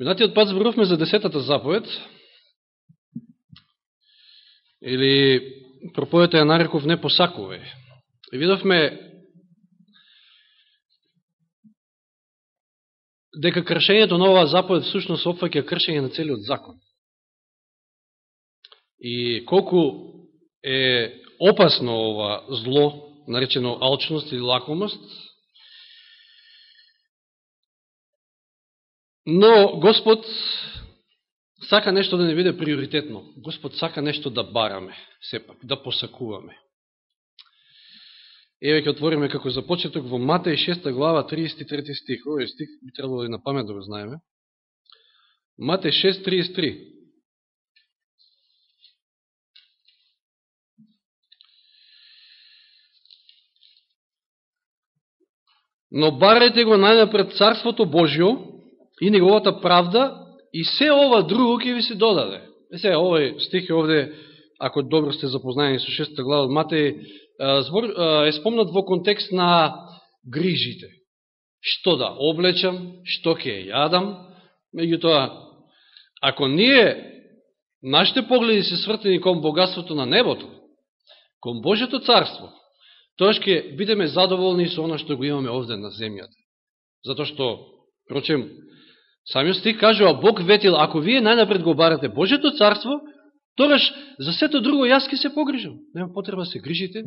Минатиот пат зборувме за десетата заповед, или проповета ја нареков не посакуве. И видовме дека кршењето на оваа заповед всушност опфаќа кршење на целиот закон. И колку е опасно ова зло, наречено алчност или лакомост, но Господ сака нешто да не биде приоритетно. Господ сака нешто да бараме, сепак, да посакуваме. Еве ќе отвориме како започеток во Матеј 6 глава 33 стих. Овој стих би требало и на памет да го знаеме. Матеј 6:33. Но барете го најнапред Царството Божио и Неговата правда и се ова друго ќе ви се додаде. Е сега, овој стих е овде, ако добро сте запознаени со шестата глава од Матеј, збор, е спомнат во контекст на грижите. Што да облечам, што ќе јадам, меѓутоа, ако ние, нашите погледи се свртени кон богатството на небото, кон Божето царство, тоа ќе бидеме задоволни со оно што го имаме овде на земјата. Затоа што, прочем, самиот стих кажува, Бог ветил, ако вие најнапред го барате Божето царство, тогаш за сето друго јас ке се погрижам. Нема потреба да се грижите,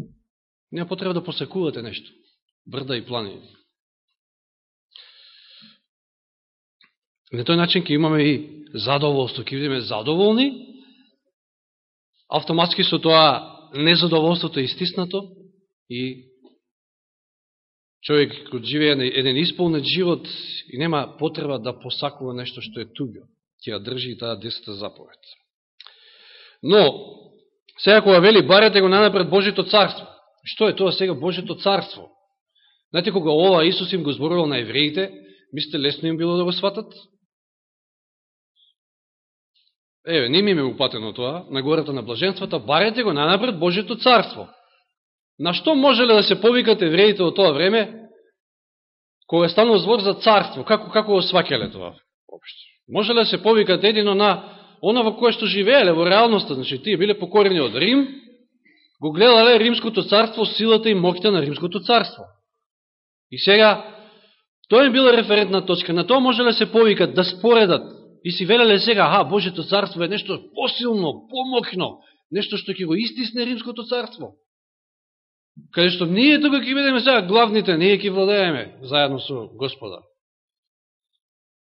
нема потреба да посакувате нешто. Брда и планини. На тој начин ќе имаме и задоволство, ќе бидеме задоволни, автоматски со тоа незадоволството е истиснато, и човек кој живее еден исполнет живот и нема потреба да посакува нешто што е туѓо. Ќе ја држи и таа десета заповед. Но, сега кога вели барете го нанапред Божито царство, што е тоа сега Божито царство? Знаете, кога ова Исус им го зборувал на евреите, мислите лесно им било да го сватат? Еве, ними ме упатено тоа, на гората на блаженствата, барете го нанапред Божито царство. На што можеле да се повикат евреите од тоа време, кога станува збор за царство? Како, како го свакеле тоа? Можеле да се повикат едино на она во кое што живееле, во реалноста. Значи, тие биле покорени од Рим, го гледале Римското царство, силата и моќта на Римското царство. И сега, тоа им била референтна точка. На тоа можеле да се повикат, да споредат. И си велеле сега, аха, Божето царство е нешто посилно, помокно, нешто што ќе го истисне Римското царство каде што ние тука ќе бидеме сега главните, ние ќе владееме заедно со Господа.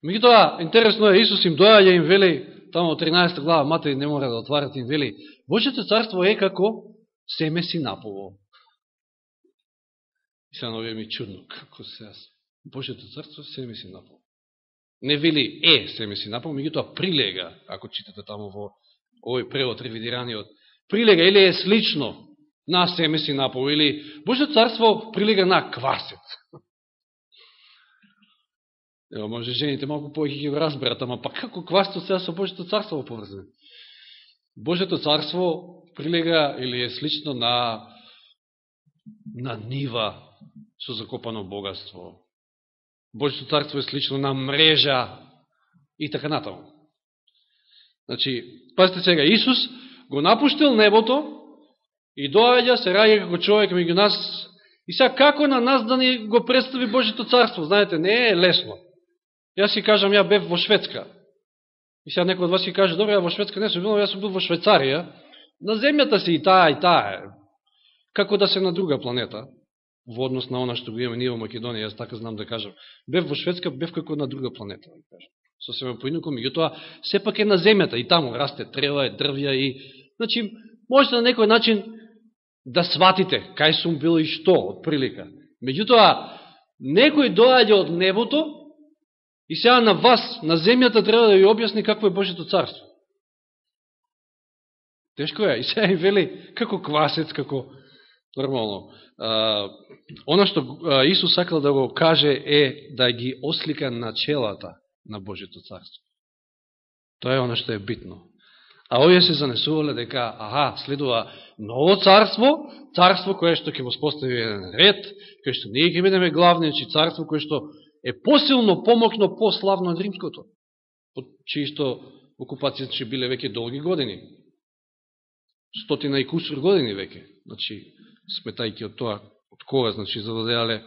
Меѓутоа, интересно е, Исус им доаѓа им вели, тамо 13 глава, Матеј не мора да отварат им вели, Божето царство е како семе си напово. И сега нови ми чудно, како се јас. Божето царство семе си напово. Не вели е семе си наполо, меѓутоа прилега, ако читате тамо во овој превод ревидираниот, прилега или е слично на семе си напол, или Божето царство прилига на квасец. Ево, може жените малку повеќе ги разберат, ама па како квасецот сега со Божето царство во поврзане? Божето царство прилега или е слично на на нива со закопано богатство. Божето царство е слично на мрежа и така натаму. Значи, пазите сега, Исус го напуштил небото, И доаѓа, се раѓа како човек меѓу нас. И сега како на нас да ни го представи Божито царство? Знаете, не е лесно. Јас си кажам, ја бев во Шведска. И сега некој од вас си каже, добре, ја во Шведска не сум бил, јас сум бил во Швейцарија. На земјата си и таа, и таа. Како да се на друга планета, во однос на она што го имаме ние во Македонија, јас така знам да кажам. Бев во Шведска, бев како на друга планета, да кажам. Сосема поинако, меѓутоа, сепак е на земјата, и таму расте трева, дрвја и... Значи, можете на некој начин да сватите кај сум бил и што, од прилика. Меѓутоа, некој доаѓа од небото и сега на вас, на земјата, треба да ви објасни какво е Божето царство. Тешко е. И сега им вели, како квасец, како нормално. А, оно што Исус сакал да го каже е да ги ослика начелата на Божето царство. Тоа е она што е битно. А овие се занесувале дека, аха, следува ново царство, царство кое што ќе воспостави еден ред, кое што ние ќе бидеме главни, значи царство кое што е посилно, помокно, пославно од римското. под чиишто окупација значи ќе биле веќе долги години. Стотина и кусур години веќе. Значи, сметајќи од тоа, од кога, значи, завладеале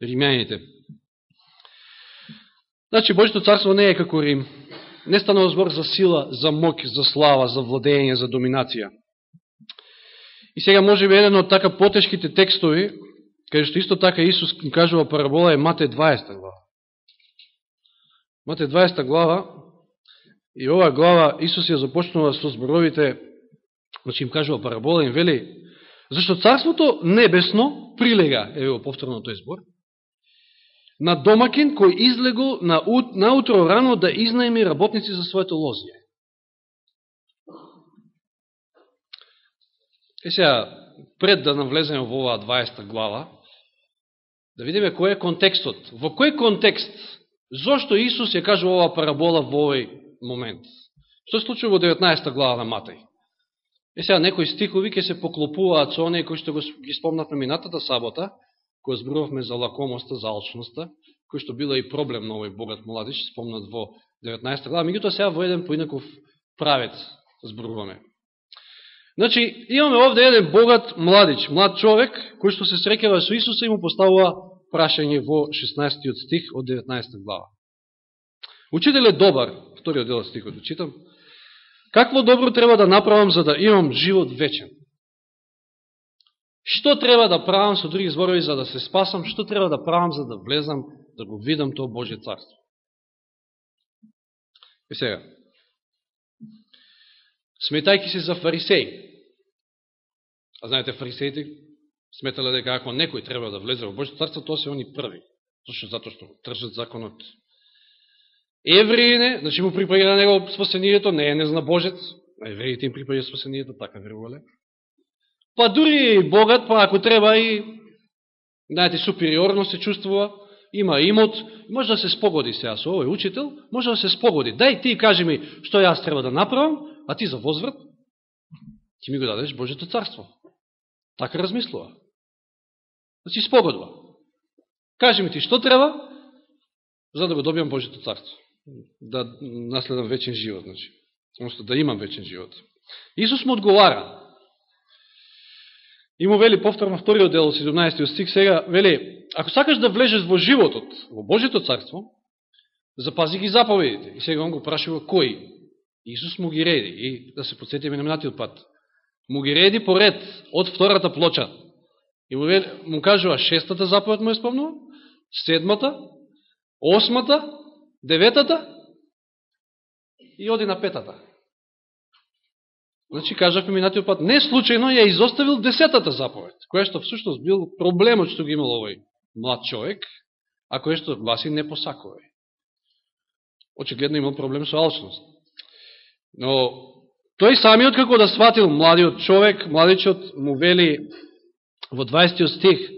да римјаните. Значи, Божито царство не е како Рим. Не станува збор за сила, за мок, за слава, за владење, за доминација. И сега може би еден од така потешките текстови, кај што исто така Исус кажува парабола е Мате 20 глава. Мате 20 глава, и оваа глава Исус ја започнува со зборовите, значи им кажува парабола, им вели, зашто царството небесно прилега, ево повторно тој збор, на домакин кој излегол на, ут наутро рано да изнајми работници за своето лозие. Е сега, пред да навлеземе во оваа 20 глава, да видиме кој е контекстот. Во кој контекст, зошто Исус ја кажува оваа парабола во овој момент? Што се случува во 19 глава на Матеј? Е сега, некои стихови ќе се поклопуваат со оние кои што ги спомнавме минатата сабота, која зборувавме за лакомоста, за алчноста, кој што била и проблем на овој богат младиш, спомнат во 19 глава, меѓутоа сега во еден поинаков правец зборуваме. Значи, имаме овде еден богат младич, млад човек, кој што се срекева со Исуса и му поставува прашање во 16 стих од 19 глава. Учител е добар, вториот дел стихот да читам. Какво добро треба да направам за да имам живот вечен? Што треба да правам, со други зборови, за да се спасам? Што треба да правам, за да влезам, да го видам тоа Божие царство? И сега, сметајки се за фарисеи, а знаете, фарисеите сметале дека ако некој треба да влезе во Божие царство, тоа се они први. точно затоа што тржат законот. Евреине, значи му припаѓа на него спасението, не е незнабожец, а евреите им припаѓа спасението, така верувале. Па дури и богат, па ако треба и, знаете, супериорно се чувствува, има имот, може да се спогоди сега со овој учител, може да се спогоди. Дај ти кажи ми што јас треба да направам, а ти за возврат, ти ми го дадеш Божето царство. Така размислува. Значи спогодува. Кажи ми ти што треба, за да го добиам Божето царство. Да наследам вечен живот, значи. да имам вечен живот. Исус му одговара. И му вели повторно вториот дел, 17 стих, сега вели, ако сакаш да влежеш во животот, во Божито царство, запази ги заповедите. И сега он го прашува кој? Исус му ги реди. И да се подсетиме на минатиот пат. Му ги реди поред од втората плоча. И му, вели, му кажува шестата заповед му е спомнува, седмата, осмата, деветата и оди на петата. Значи, кажавме минатиот пат, не случајно ја изоставил десетата заповед, која што всушност бил проблемот што ги имал овој млад човек, а која што гласи не посакувај. Очигледно имал проблем со алчност. Но тој самиот како да сватил младиот човек, младичот му вели во 20 стих,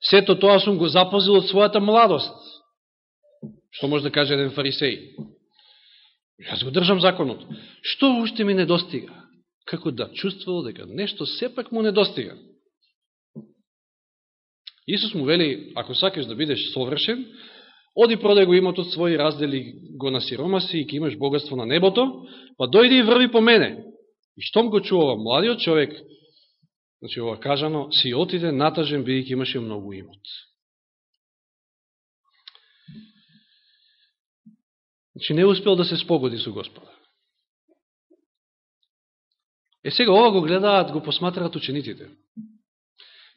сето тоа сум го запазил од својата младост. Што може да каже еден фарисеј? Јас го држам законот. Што уште ми недостига? Како да чувствувал дека нешто сепак му недостига. Исус му вели, ако сакаш да бидеш совршен, оди продај го имотот свој, раздели го на сиромаси и ке имаш богатство на небото, па дојди и врви по мене. И штом го чува младиот човек, значи ова кажано, си отиде натажен, бидејќи имаше многу имот. Значи не успел да се спогоди со Господа. Е сега ова го гледаат, го посматраат учениците.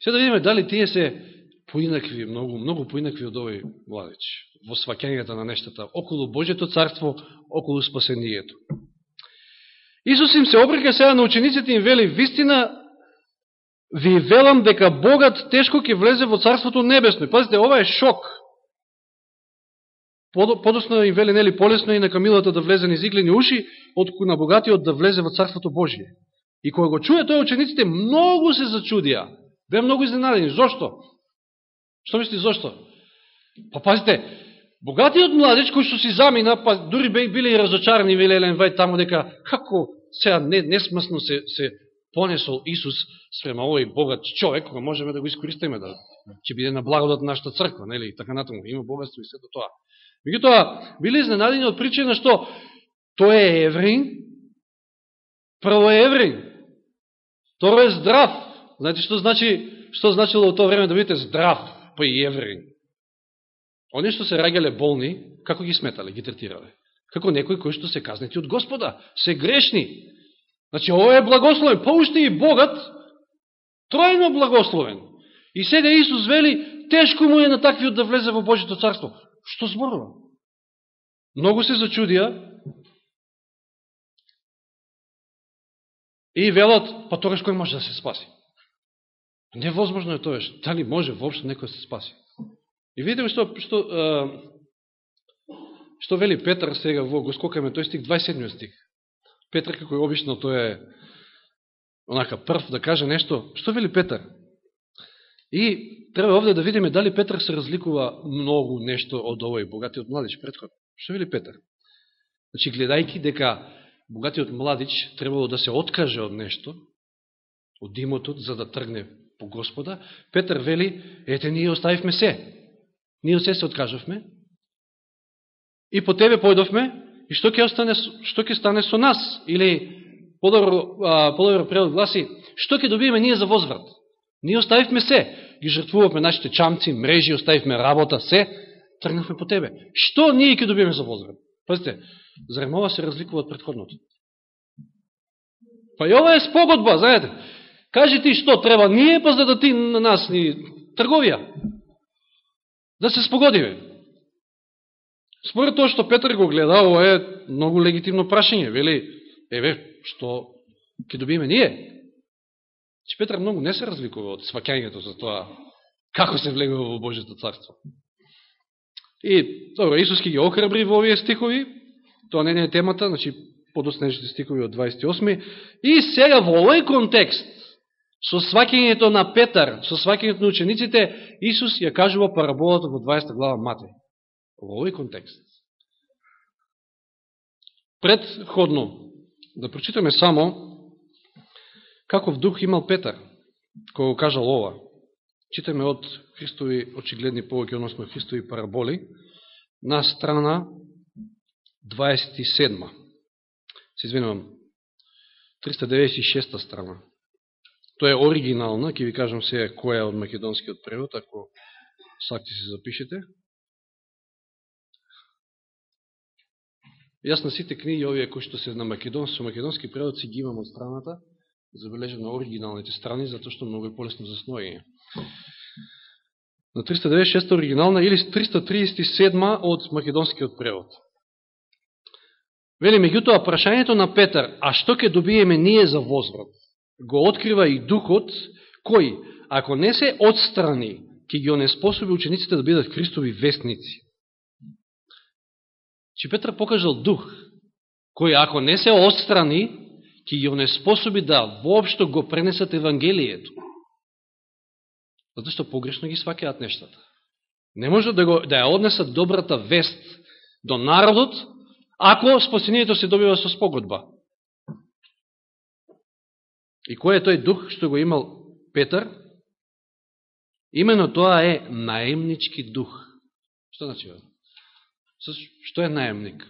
Сега да видиме дали тие се поинакви, многу, многу поинакви од овој младеч во свакењата на нештата околу Божето царство, околу спасението. Исус им се обрека сега на учениците им вели, вистина ви велам дека Богат тешко ќе влезе во Царството Небесно. И пазите, ова е шок. Подосно им вели, нели, полесно и на камилата да влезе низ иглени уши, од на богатиот да влезе во Царството Божие. И кога го чуја тој учениците, многу се зачудија. Беа многу изненадени. Зошто? Што мисли зошто? Па пазите, богатиот младеч кој што си замина, па дури биле и разочарани, вели Елен Вајд таму дека како сега не, несмасно се, се понесол Исус спрема овој богат човек, кога можеме да го искористиме, да ќе биде на благодат нашата црква, нели, и така натаму, има богатство и сето тоа. Меѓутоа, биле изненадени од причина што тој е еврин, прво е еврин, второ е здрав. Знаете што значи, што значило во тоа време да бидете здрав, по и? Они што се раѓале болни, како ги сметале, ги третирале? Како некои кои што се казнети од Господа, се грешни. Значи, ово е благословен, па уште и богат, тројно благословен. И сега Исус вели, тешко му е на таквиот да влезе во Божито царство. Што зборува? Многу се зачудија и велат, па тогаш кој може да се спаси? Невозможно е тоа, дали може воопшто некој да се спаси? И видиме што, што, што вели Петар сега во го скокаме тој стих, 27 стих. Петар, како е обично, тој е онака прв да каже нешто. Што вели Петар? И треба овде да видиме дали Петар се разликува многу нешто од овој богатиот младич предход. Што вели Петар? Значи, гледајки дека богатиот младич требало да се откаже од нешто, од имотот, за да тргне по Господа, Петар вели, ете, ние оставивме се. Ние се се откажавме. И по тебе појдовме, и што ќе остане, што ќе стане со нас? Или, подобро, подобро превод гласи, што ќе добиеме ние за возврат? Ние оставивме се, ги жртвувавме нашите чамци, мрежи, оставивме работа, се, тргнавме по тебе. Што ние ќе добиеме за возврат? Пазите, зарем ова се разликува од предходното? Па и ова е спогодба, знаете. Кажи ти што треба ние, па за да ти на нас ни трговија. Да се спогодиме. Според тоа што Петар го гледа, ова е многу легитимно прашање. Вели, еве, што ќе добиме ние? Че Петар многу не се разликува од свакјањето за тоа како се влегува во Божето царство. И, добро, Исус ги охрабри во овие стихови, тоа не е темата, значи, подоснежите стикови од 28. И сега во овој контекст, со свакењето на Петар, со свакењето на учениците, Исус ја кажува параболата во 20 глава Матеј. Во овој контекст. Предходно, да прочитаме само каков дух имал Петар, кој го кажал ова. Читаме од Христови очигледни повеќе, односно Христови параболи, на страна 27. Се извинувам, 396 страна. Тоа е оригинална, ќе ви кажам сега која е од македонскиот превод, ако сакте се запишете. Јас на сите книги, овие кои што се на македон, со македонски превод, си ги имам од страната, забележам на оригиналните страни, затоа што многу е полесно за сноење. На 396 оригинална или 337 од македонскиот превод. Вели, меѓутоа, прашањето на Петар, а што ќе добиеме ние за возврат? Го открива и духот, кој, ако не се отстрани, ќе ги онеспособи учениците да бидат Христови вестници. Че Петар покажал дух, кој, ако не се отстрани, ќе ги онеспособи да воопшто го пренесат Евангелието. Затоа што погрешно ги свакеат нештата. Не може да, го, да ја однесат добрата вест до народот, ако спасението се добива со спогодба. И кој е тој дух што го имал Петар? Имено тоа е наемнички дух. Што значи? ова? Што е наемник?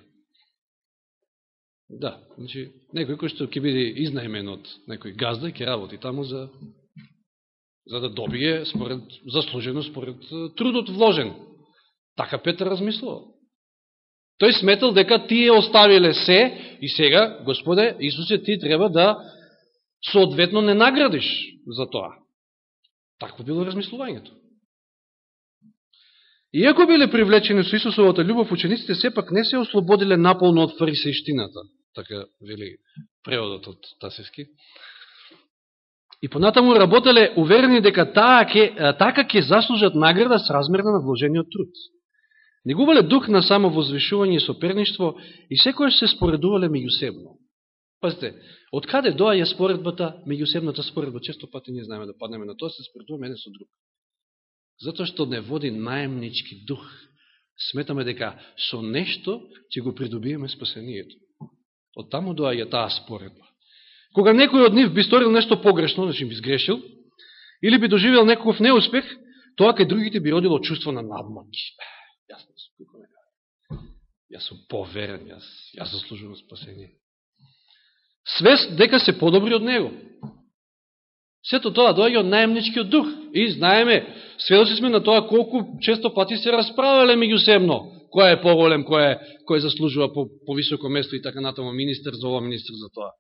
Да, значи, некој кој што ќе биде изнаемен од некој газда, ќе работи таму за за да добие според заслужено според трудот вложен. Така Петр размислувал. Тој сметал дека тие оставиле се и сега, Господе, Исусе, ти треба да соодветно не наградиш за тоа. Такво било размислувањето. Иако биле привлечени со Исусовата љубов, учениците сепак не се ослободиле наполно од фарисејштината, така вели преводот од Тасевски. И понатаму работеле уверени дека таа ке, така ќе заслужат награда с размерна на вложениот труд. Негувале дух на самовозвишување и соперништво и секојаш се споредувале меѓусебно. Пазите, од каде доаја споредбата, меѓусебната споредба, често пати не знаеме да паднеме на тоа, се споредуваме еден со друг. Затоа што не води наемнички дух. Сметаме дека со нешто ќе го придобиеме спасението. Од таму доаја таа споредба. Кога некој од нив би сторил нешто погрешно, значи би сгрешил, или би доживел некаков неуспех, тоа кај другите би родило чувство на надмоќ. Како Јас сум поверен, јас, јас заслужувам спасение. Свест дека се подобри од него. Сето тоа доаѓа од најемничкиот дух. И знаеме, сведоци сме на тоа колку често пати се расправале меѓусебно. Кој е поголем, кој, е, кој заслужува по, по високо место и така натаму министер за ова, министер за тоа.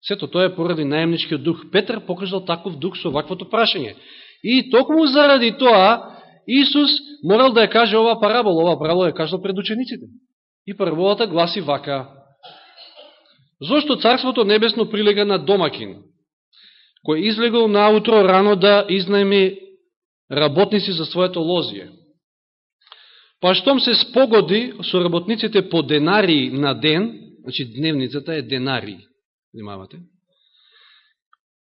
Сето тоа е поради наемничкиот дух. Петр покажал таков дух со ваквото прашање. И токму заради тоа, Исус морал да ја каже ова парабола. Ова парабола ја кажал пред учениците. И параболата гласи вака. Зошто Царството Небесно прилега на домакин, кој излегол наутро рано да изнајми работници за своето лозие. Па штом се спогоди со работниците по денарии на ден, значи дневницата е денарии, внимавате,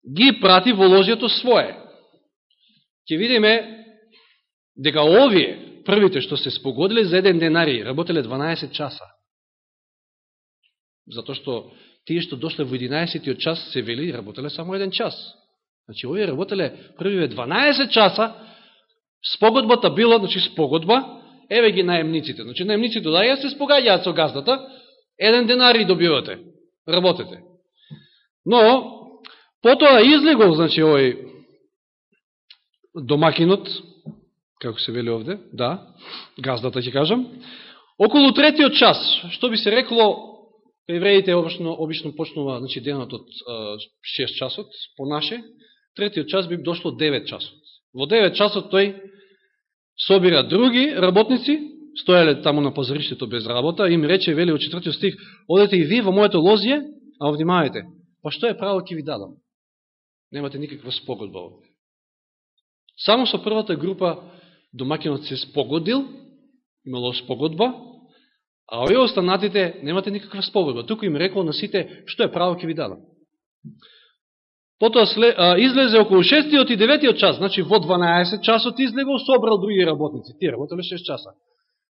ги прати во лозијето свое. Ке видиме дека овие, првите што се спогодиле за еден денари, работеле 12 часа. Зато што тие што дошле во 11 час се вели работеле само еден час. Значи, овие работеле првиве 12 часа, спогодбата била, значи спогодба, еве ги наемниците. Значи, наемниците додаја се спогаѓаат со газдата, еден денари добивате, работете. Но, потоа излегол, значи, овој домакинот, како се вели овде, да, газдата ќе кажам, околу третиот час, што би се рекло Евреите обично, обично почнува значи, денот од 6 часот по наше, третиот час би дошло 9 часот. Во 9 часот тој собира други работници, стоеле таму на позориштето без работа, им рече, вели од четвртиот стих, одете и ви во моето лозие, а внимавајте, па што е право ќе ви дадам? Немате никаква спогодба овде. Само со првата група домакинот се спогодил, имало спогодба, А овие останатите немате никаква спогодба. Туку им рекол на сите, што е право ќе ви дадам. Потоа излезе околу 6 и 9 час, значи во 12 часот излегол, собрал други работници. Тие работеле 6 часа.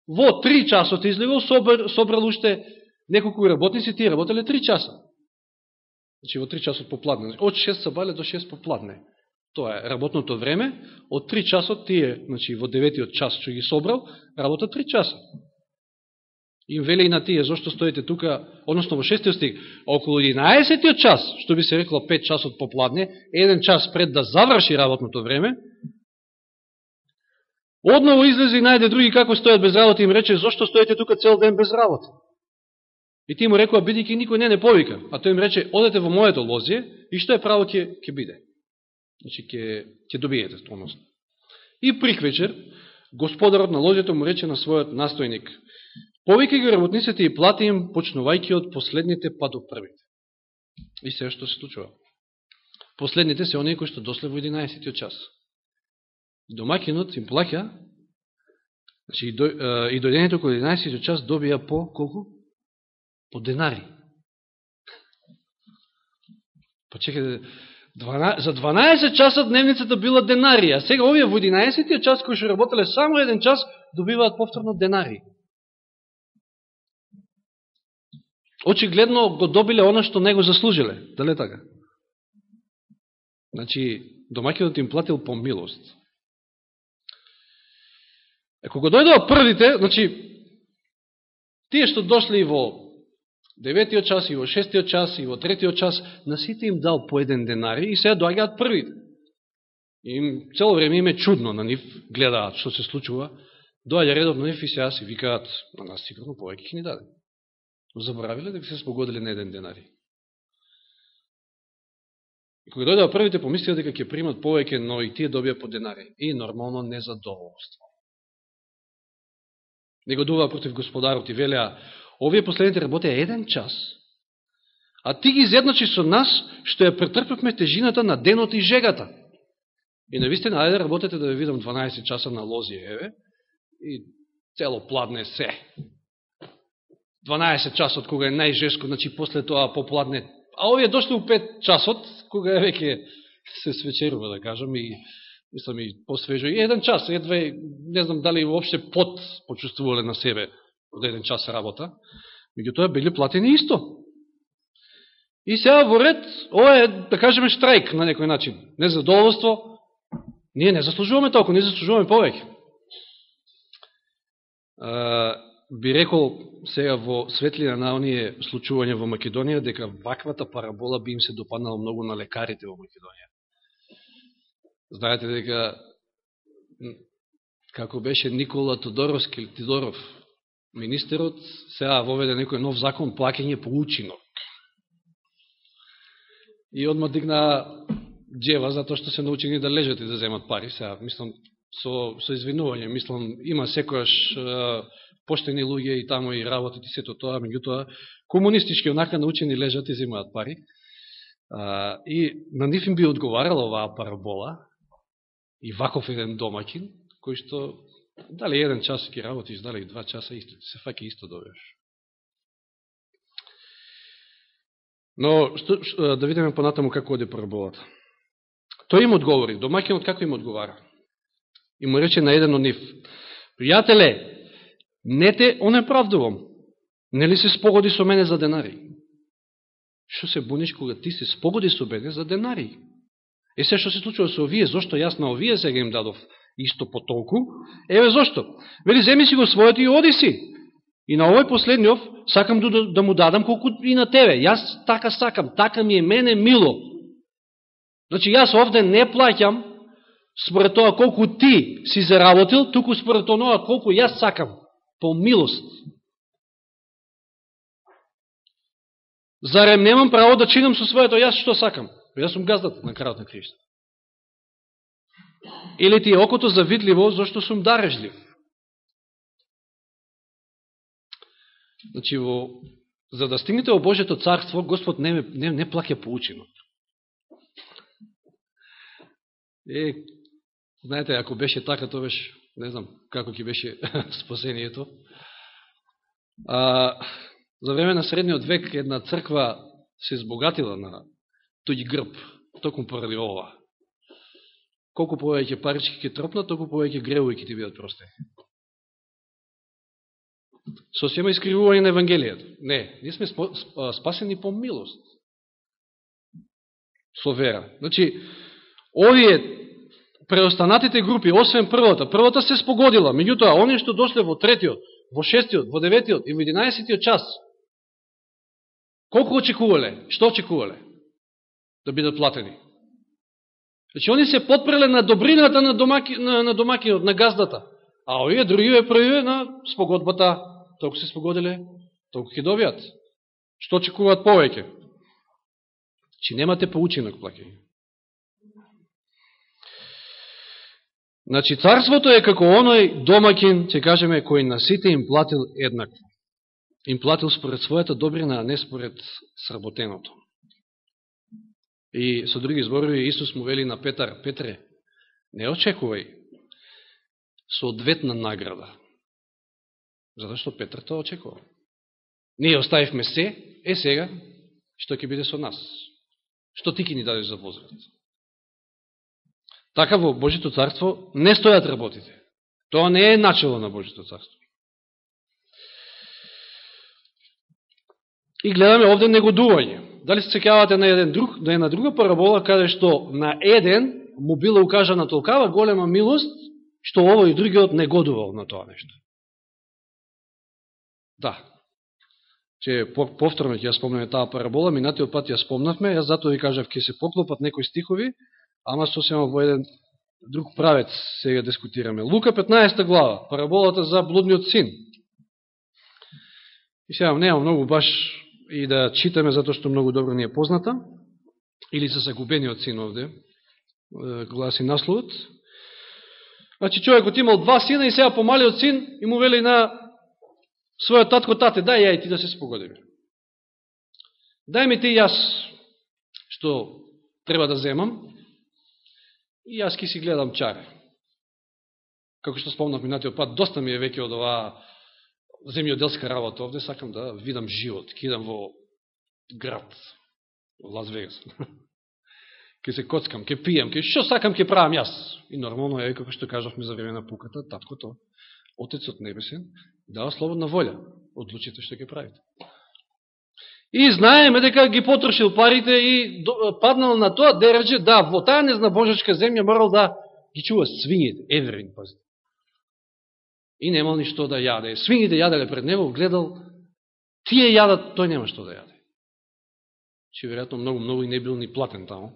Во 3 часот излегол, собр, собрал уште неколку работници, тие работеле 3 часа. Значи во 3 часот попладне. Значи, од 6 сабале до 6 попладне. Тоа е работното време. Од 3 часот тие, значи во 9 час што ги собрал, работа 3 часа. Им вели и на тие, зашто стоите тука, односно во шестиот стих, околу 11 час, што би се рекло 5 часот попладне, еден час пред да заврши работното време, одново излезе и најде други како стојат без работа и им рече, зашто стоите тука цел ден без работа? И ти му рекува, бидејќи никој не не повика. А тој им рече, одете во моето лозие и што е право ќе, ќе биде. Значи, ќе, ќе добиете, односно. И приквечер, господарот на лозието му рече на својот настојник, Повеќе ги работниците и плати им, почнувајќи од последните па до првите. И се што се случува. Последните се оние кои што досле во 11 час. Домакинот им плаќа, значи, и, до, и дојдењето кој 11 час добија по колку? По денари. Па чекайте, за 12 часа дневницата била денари, а сега овие во 11 час кои што работеле само еден час добиваат повторно денари. очигледно го добиле оно што не го заслужиле. Дали така? Значи, домакинот им платил по милост. Е, го дојдоа првите, значи, тие што дошли во деветиот час, и во шестиот час, и во третиот час, на сите им дал по еден денари и сега доаѓаат првите. Им цело време им е чудно на нив, гледаат што се случува, доаѓа редот на нив и сега си викаат, на нас сигурно повеќе ќе ни даде. Но заборавиле дека се спогодили на еден денари. И кога дојдеа првите, помислија дека ќе примат повеќе, но и тие добија по денари. И нормално незадоволство. Него дува против господарот и велеа, овие последните работи е еден час, а ти ги изедначи со нас, што ја претрпевме тежината на денот и жегата. И навистина, ајде работете да ви видам 12 часа на лозија, еве, и цело пладне се. 12 часот, кога е најжеско, значи после тоа попладне. А овие дошли у 5 часот, кога е веќе се свечерува, да кажам, и мислам и посвежо. И еден час, едва, не знам дали уопште пот почувствувале на себе од еден час работа. меѓутоа били платени исто. И сега во ред, ова е, да кажеме, штрајк на некој начин. Незадоволство. Ние не заслужуваме толку, не заслужуваме повеќе. би рекол сега во светлина на оние случување во Македонија, дека ваквата парабола би им се допаднала многу на лекарите во Македонија. Знаете дека како беше Никола Тодоровски Тидоров, министерот, сега воведе некој нов закон плакење по учинок. И одма дигна джева затоа што се научени да лежат и да земат пари. Сега, мислам, со, со извинување, мислам, има секојаш поштени луѓе и тамо и работат и сето тоа, меѓутоа, комунистички онака научени лежат и земаат пари. А, и на нив им би одговарала оваа парабола и ваков еден домакин, кој што дали еден час ќе работиш, дали два часа, исто, се факи исто да добиваш. Но, што, што, да видиме понатаму како оде параболата. Тој им одговори, домакинот како им одговара? И му рече на еден од нив, пријателе, не те онеправдувам, нели се спогоди со мене за денари? Што се буниш кога ти се спогоди со мене за денари? Е се што се случува со овие, зошто јас на овие сега им дадов исто по толку? Еве зошто? Вели, земи си го својот и оди си. И на овој последниот сакам да, да му дадам колку и на тебе. Јас така сакам, така ми е мене мило. Значи, јас овде не плаќам според тоа колку ти си заработил, туку според тоа колку јас сакам, по милост. Зарем немам право да чинам со своето јас што сакам? Јас сум газдата на крајот на Христа. Или ти е окото завидливо, зашто сум дарежлив? Значи, во, за да стигнете во Божето царство, Господ не, не, не плаке поучено. Е, знаете, ако беше така, то беше, не знам како ќе беше спасението. А, за време на средниот век една црква се збогатила на тој грб, токму поради ова. Колку повеќе парички ќе тропнат, толку повеќе гревови ќе ти бидат простени. Сосема искривување на Евангелијата. Не, ние сме спасени по милост. Со вера. Значи, овие преостанатите групи, освен првата, првата се спогодила, меѓутоа, оние што дошле во третиот, во шестиот, во деветиот и во единаесетиот час, колку очекувале? Што очекувале? Да бидат платени. Значи, они се подпреле на добрината на, домаки, на, на домакинот, на газдата. А овие другиве правиве на спогодбата. Толку се спогодиле, толку ќе добијат. Што очекуваат повеќе? Чи немате поучинок плакење. Значи, царството е како оној домакин, ќе кажеме, кој на сите им платил еднакво. Им платил според својата добрина, а не според сработеното. И со други зборови, Исус му вели на Петар, Петре, не очекувај соодветна награда. Затоа што Петр тоа очекувал. Ние оставивме се, е сега, што ќе биде со нас? Што ти ќе ни дадеш за возврат? Така во Божито царство не стојат работите. Тоа не е начало на Божито царство. И гледаме овде негодување. Дали се цекавате на еден друг, на една друга парабола, каде што на еден му била укажана толкава голема милост, што овој и другиот негодувал на тоа нешто. Да. Че повторно ќе ја спомнеме таа парабола, минатиот пат ја спомнавме, јас затоа ви кажав ќе се поклопат некои стихови, ама сосема во еден друг правец сега дискутираме. Лука 15 глава, параболата за блудниот син. И сега нема многу баш и да читаме затоа што многу добро ни е позната, или се загубениот син овде, гласи насловот. Значи човекот имал два сина и сега помалиот син и му вели на својот татко, тате, дај ја и ти да се спогодиме. Дај ми ти јас што треба да земам и јас ки си гледам чаре. Како што спомнав минатиот пат, доста ми е веќе од оваа земјоделска работа овде, сакам да видам живот, кидам во град, во Лас Вегас. ке се коцкам, ке пијам, ке што сакам ке правам јас. И нормално е, како што кажавме за време на пуката, таткото, Отецот Небесен, дава слободна волја, одлучите што ќе правите. И знаеме дека ги потрошил парите и паднал на тоа, да да, во таа незнабожачка земја морал да ги чува свињите, еверин, пазите. И немал ни што да јаде. Свините да јаделе пред него, гледал, тие јадат, тој нема што да јаде. Че веројатно многу, многу и не бил ни платен таму,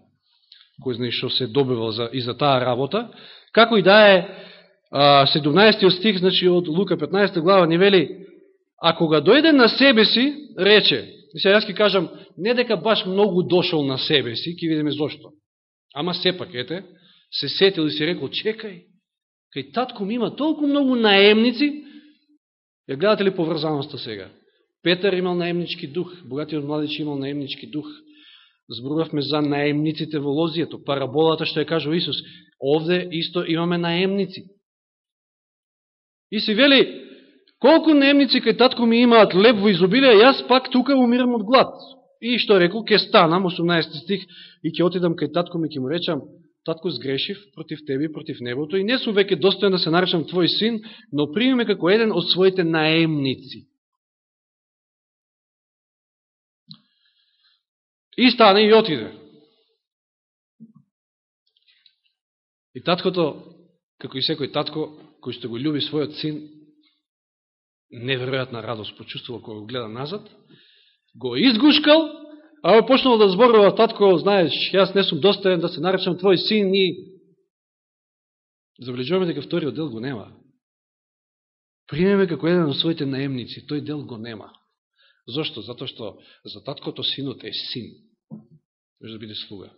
Кој знае што се добивал за, и за таа работа. Како и да е, 17 стих, значи од Лука 15 глава, ни вели, а кога дојде на себе си, рече, сега јас ки кажам, не дека баш многу дошол на себе си, ќе видиме зошто. Ама сепак, ете, се сетил и си рекол, чекај, кај татко ми има толку многу наемници, ја гледате ли поврзаноста сега? Петар имал наемнички дух, богатиот младич имал наемнички дух. Зборувавме за наемниците во лозијето, параболата што ја кажува Исус. Овде исто имаме наемници. И се вели, колку наемници кај татко ми имаат леп во изобилие, јас пак тука умирам од глад. И што рекол, ке станам, 18 стих, и ќе отидам кај татко ми, ќе му речам, татко сгрешив против тебе и против небото и не сум веќе достоен да се наречам твој син, но прими како еден од своите наемници. И стане и отиде. И таткото, како и секој татко, кој што го љуби својот син, неверојатна радост почувствувал кога го гледа назад, го изгушкал А овој почнал да зборува, татко, знаеш, јас не сум достоен да се наречам твој син и... Забележуваме дека вториот дел го нема. Примеме како еден од своите наемници, тој дел го нема. Зошто? Зато што за таткото синот е син. Може да биде слуга.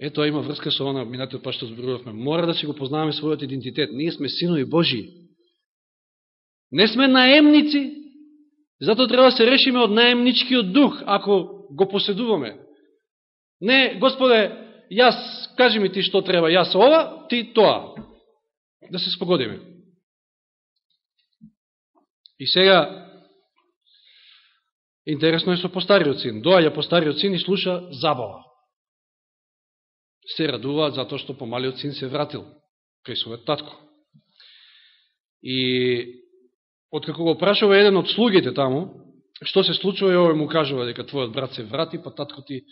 Ето, има врска со она, минатиот па што зборувавме. Мора да си го познаваме својот идентитет. Ние сме синови Божии. Не сме наемници, Затоа треба да се решиме од наемничкиот дух, ако го поседуваме. Не, Господе, јас, кажи ми ти што треба, јас ова, ти тоа. Да се спогодиме. И сега, интересно е со постариот син. Доаѓа постариот син и слуша забава. Се радуваат затоа што помалиот син се вратил кај својот татко. И откако го прашува еден од слугите таму, што се случува и овој му кажува дека твојот брат се врати, па татко ти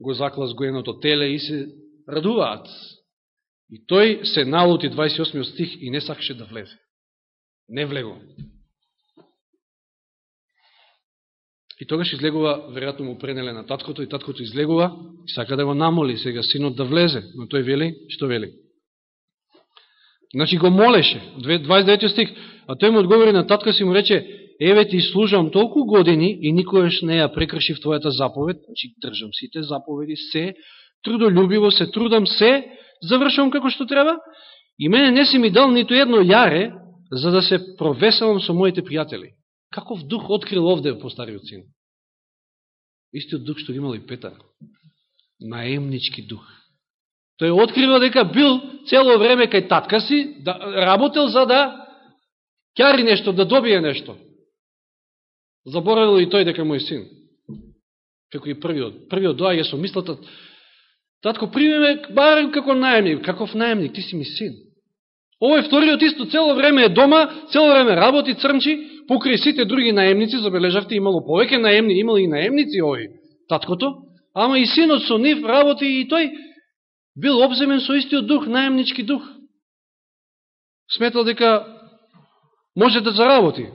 го заклас го гоеното теле и се радуваат. И тој се налути 28 стих и не сакаше да влезе. Не влего. И тогаш излегува, веројатно му пренеле на таткото, и таткото излегува и сака да го намоли сега синот да влезе. Но тој вели, што вели? Значи го молеше, 29 стих, а тој му одговори на татка си му рече, еве ти служам толку години и никојаш не ја прекршив твојата заповед, значи држам сите заповеди, се, трудолюбиво се трудам се, завршувам како што треба, и мене не си ми дал ниту едно јаре, за да се провеселам со моите пријатели. Каков дух открил овде по стариот син? Истиот дух што имал и Петар. Наемнички дух. Тој открива дека бил цело време кај татка си, да, работел за да кјари нешто, да добие нешто. Заборавил и тој дека мој син. Како и првиот. Првиот доаѓа со мислата, татко, прими ме барем како најемник. Каков најемник? Ти си ми син. Овој вториот исто цело време е дома, цело време работи, црнчи, покрај сите други наемници, забележавте, имало повеќе наемни, имало и наемници овој таткото, ама и синот со нив работи и тој бил обземен со истиот дух, наемнички дух. Сметал дека може да заработи.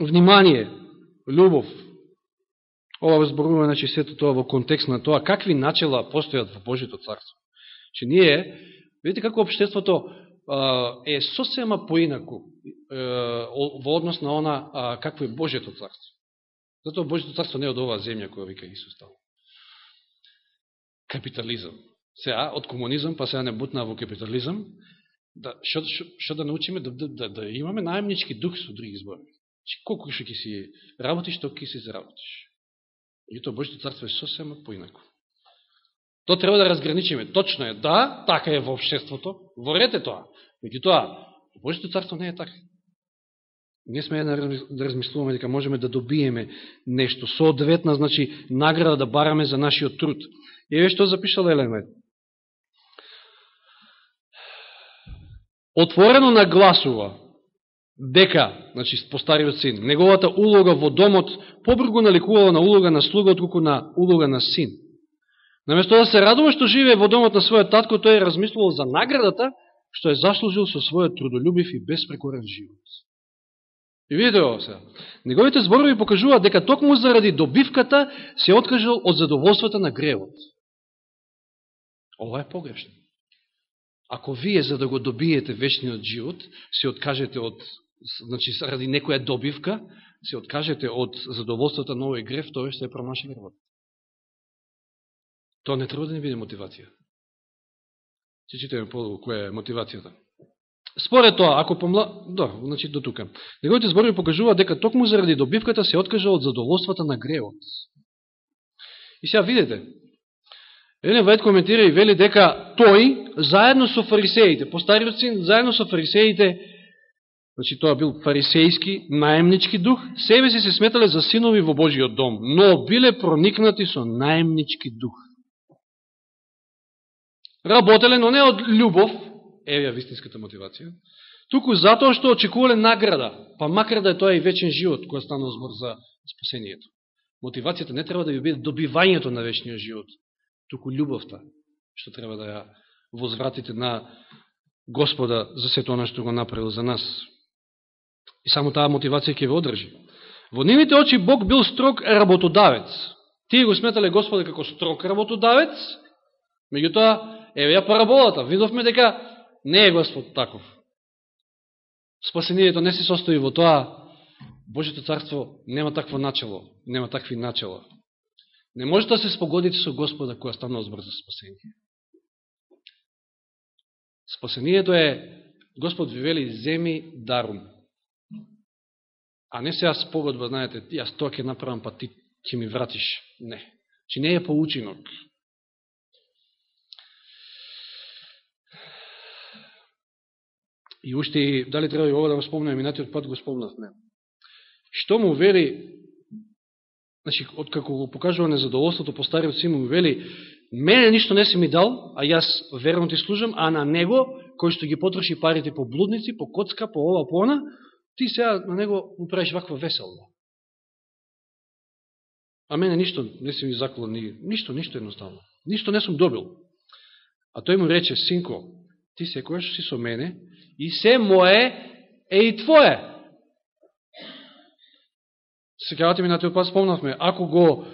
Внимание, љубов. Ова зборува, значи, сето тоа во контекст на тоа, какви начела постојат во Божито царство. Че ние, видите како обштеството е сосема поинаку во однос на она какво е Божието царство. Затоа Божието царство не е од оваа земја која вика Исус става. Капитализам. Сега, од комунизам, па сега не бутна во капитализам, да, шо, шо, шо да научиме да, да, да, да имаме наемнички дух со други збори. Значи, колку колко што ќе си работиш, тоа ќе си заработиш. И тоа Божито царство е сосема поинако. То треба да разграничиме. Точно е, да, така е во обшеството, ворете тоа. Меѓу тоа, Божито царство не е така. Не сме да, да размислуваме дека можеме да добиеме нешто. Соодветна, значи, награда да бараме за нашиот труд. Еве што запишал Елемет. Отворено нагласува дека, значи, постариот син, неговата улога во домот побргу наликувала на улога на слуга, отколку на улога на син. Наместо да се радува што живее во домот на својот татко, тој е размислувал за наградата што е заслужил со својот трудолюбив и беспрекорен живот. И видите ово сега. Неговите зборови покажуваат дека токму заради добивката се откажал од задоволствата на гревот. Ова е погрешно. Ако вие за да го добиете вечниот живот, се откажете од, значи, заради некоја добивка, се откажете од задоволствата на овој греф, тоа ще е промашен гревот. Тоа не треба да не биде мотивација. Се читаме по која е мотивацијата. Според тоа, ако помла... Да, значи до тука. Неговите зборови покажува дека токму заради добивката се откажа од задоволствата на гревот. И сега видите, Елен Вајд коментира и вели дека тој, заедно со фарисеите, по стариот син, заедно со фарисеите, значи тоа бил фарисејски, наемнички дух, себе си се сметале за синови во Божиот дом, но биле проникнати со наемнички дух. Работеле, но не од љубов, евја вистинската мотивација, туку затоа што очекувале награда, па макар да е тоа и вечен живот, која станува збор за спасението. Мотивацијата не треба да ви биде добивањето на вечниот живот, туку љубовта, што треба да ја возвратите на Господа за сето она што го направил за нас. И само таа мотивација ќе ве одржи. Во нивните очи Бог бил строг работодавец. Тие го сметале Господа како строг работодавец, меѓутоа, еве ја параболата, видовме дека не е Господ таков. Спасението не се состои во тоа, Божето царство нема такво начало, нема такви начала. Не можете да се спогодите со Господа која станува збор за спасение. Спасението е, Господ ви вели, земи дарум. А не сега спогодба, знаете, јас тоа ќе направам, па ти ќе ми вратиш. Не. Чи не е поучинок. И уште, дали треба и ова да го спомнем, минатиот пат го спомнавме. Што му вели Значи, откако го покажува незадоволството по стариот си му вели, мене ништо не си ми дал, а јас верно ти служам, а на него, кој што ги потроши парите по блудници, по коцка, по ова, по она, ти сега на него му правиш ваква веселба. А мене ништо не си ми заклал, ни, ништо, ништо едноставно. Ништо не сум добил. А тој му рече, синко, ти секојаш си со мене и се мое е и твое. Секавате ми на тиот пат спомнавме, ако го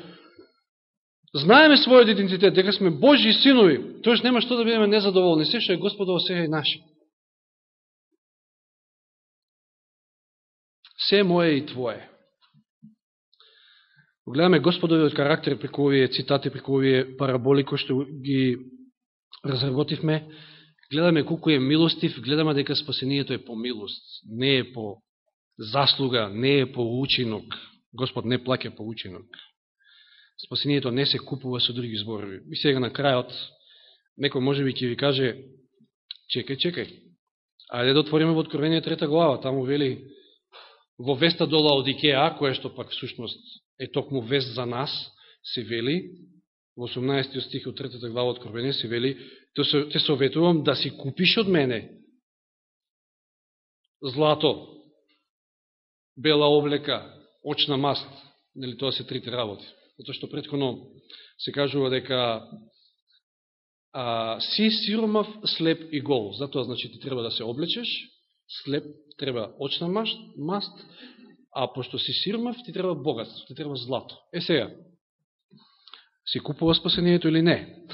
знаеме својот идентитет, дека сме Божи синови, тоеш нема што да бидеме незадоволни, се што е Господово сега и наше. Се мое и твое. Гледаме Господовиот карактер преку овие цитати, преку овие параболи кои што ги разработивме, гледаме колку е милостив, гледаме дека спасението е по милост, не е по заслуга, не е по учинок. Господ не плаќа по ученок. Спасението не се купува со други зборови. И сега на крајот, некој може би ќе ви каже, чекај, чекај, ајде да отвориме во Откровение трета глава, таму вели во веста до Лаодикеа, која што пак всушност е токму вест за нас, се вели, во 18 стих од третата глава од Откровение се вели, те советувам да си купиш од мене злато, бела облека, очна маст, нели тоа се трите работи. Затоа што предходно се кажува дека а, си сиромав, слеп и гол. Затоа значи ти треба да се облечеш, слеп треба очна маст, маст а пошто си сиромав, ти треба богатство, ти треба злато. Е сега, си купува спасението или не?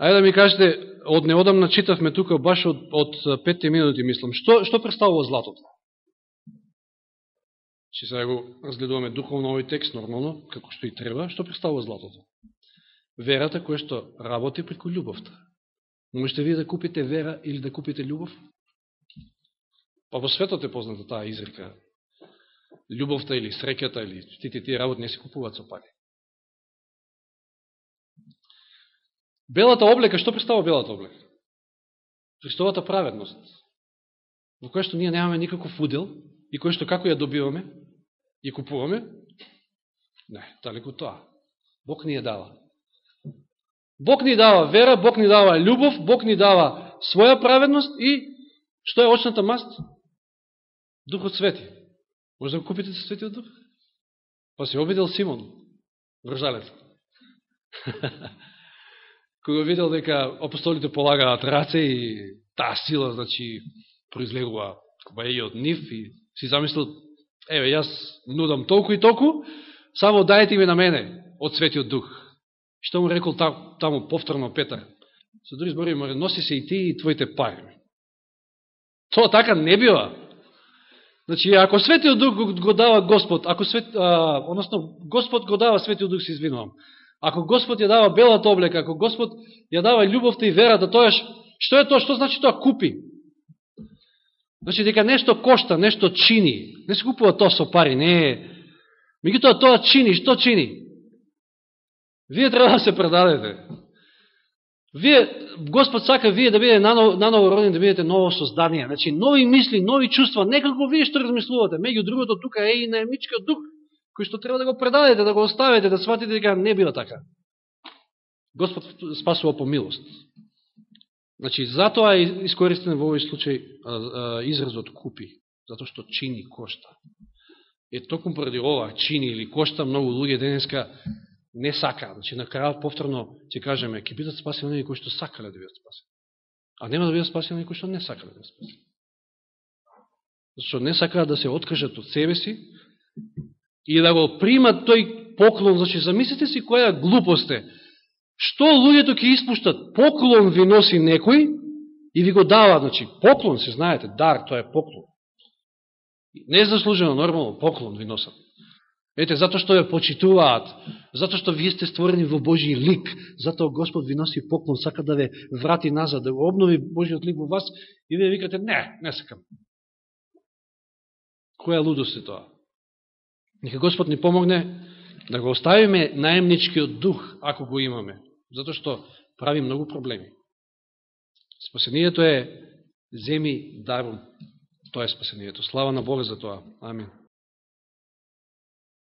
Ајде да ми кажете, од неодамна читавме тука, баш од, од петте минути, мислам, што, што представува златото? Че сега го разгледуваме духовно овој текст, нормално, како што и треба, што представува златото? Верата која што работи преку љубовта. Можете вие да купите вера или да купите љубов? Па во светот е позната таа изрека. Љубовта или среќата или тите тие работи не се купуваат со пари. Белата облека, што представува белата облека? Христовата праведност, во која што ние немаме никаков удел и која што како ја добиваме, и купуваме? Не, далеко тоа. Бог ни ја дава. Бог ни дава вера, Бог ни дава љубов, Бог ни дава своја праведност и што е очната маст? Духот свети. Може да го купите со светиот дух? Па се обидел Симон, вржалец. Кога видел дека апостолите полагаат раце и таа сила, значи, произлегува кога и од нив и си замислил, еве, јас нудам толку и толку, само дајте ми на мене од Светиот Дух. Што му рекол таму повторно Петар? Со други збори, море, носи се и ти и твоите пари. Тоа така не бива. Значи, ако Светиот Дух го дава Господ, ако свет, а, односно, Господ го дава Светиот Дух, се извинувам. Ако Господ ја дава белата облека, ако Господ ја дава љубовта и верата, тоа што е тоа? Што значи тоа купи? Значи дека нешто кошта, нешто чини. Не се купува тоа со пари, не е. Мегутоа тоа чини, што чини? Вие треба да се предадете. Вие, Господ сака вие да бидете наново, наново родени, да бидете ново создание. Значи, нови мисли, нови чувства, некако вие што размислувате. Меѓу другото, тука е и наемничкиот дух, кој што треба да го предадете, да го оставите, да сватите дека не бива така. Господ спасува по милост. Значи, затоа е искористен во овој случај изразот купи, затоа што чини кошта. Е токму поради ова, чини или кошта, многу луѓе денеска не сака. Значи, на крајот повторно ќе кажеме, ќе бидат спасени оние кои што сакале да бидат спасени. А нема да бидат спасени оние кои што не сакале да бидат спасени. Зашто не сакаат да се откажат од себе си и да го примат тој поклон. Значи, замислите си која глупост е. Што луѓето ќе испуштат? Поклон ви носи некој и ви го дава. Значи, поклон, се знаете, дар, тоа е поклон. Не заслужено, нормално, поклон ви носат. Ете, затоа што ја почитуваат, затоа што вие сте створени во Божи лик, затоа Господ ви носи поклон, сака да ве врати назад, да го обнови Божиот лик во вас и вие викате, не, не сакам. Која лудост е тоа? Нека Господ ни помогне да го оставиме наемничкиот дух, ако го имаме, затоа што прави многу проблеми. Спасението е земи даром. Тоа е спасението. Слава на Бога за тоа. Амин.